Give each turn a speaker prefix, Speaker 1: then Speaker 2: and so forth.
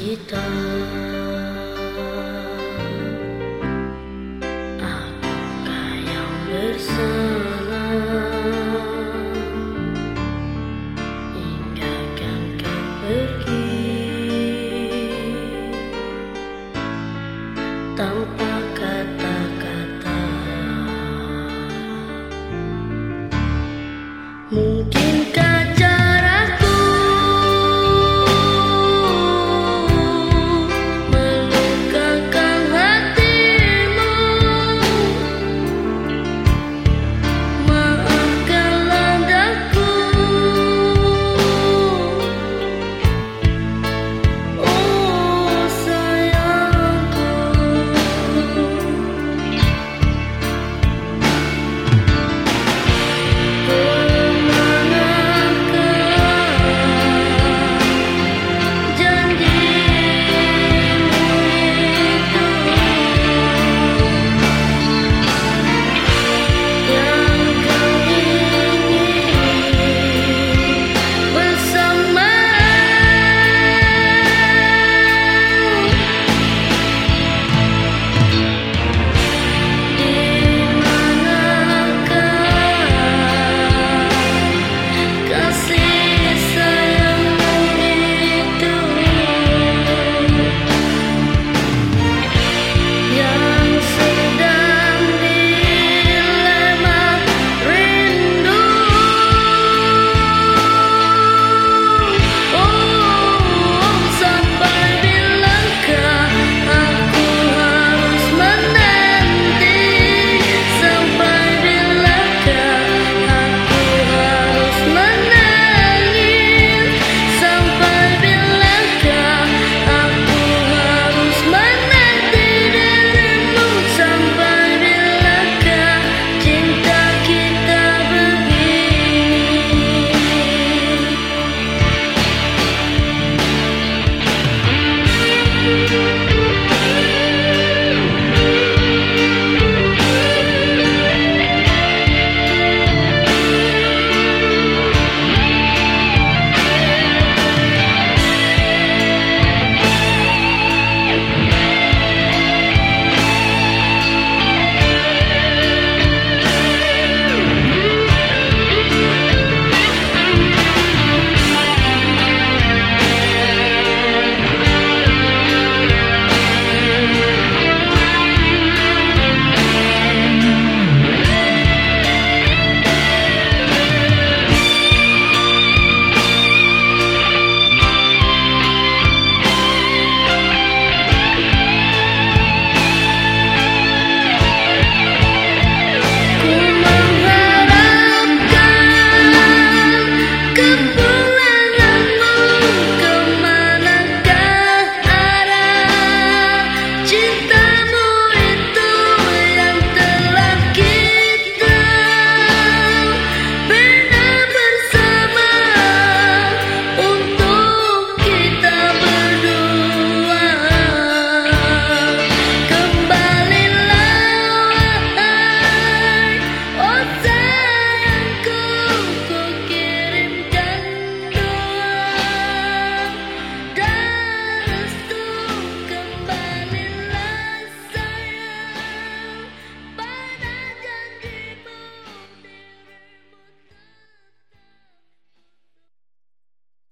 Speaker 1: kita. Apakah yang bersalah? Indahkan kau pergi? Tanpa kata-kata. Mungkin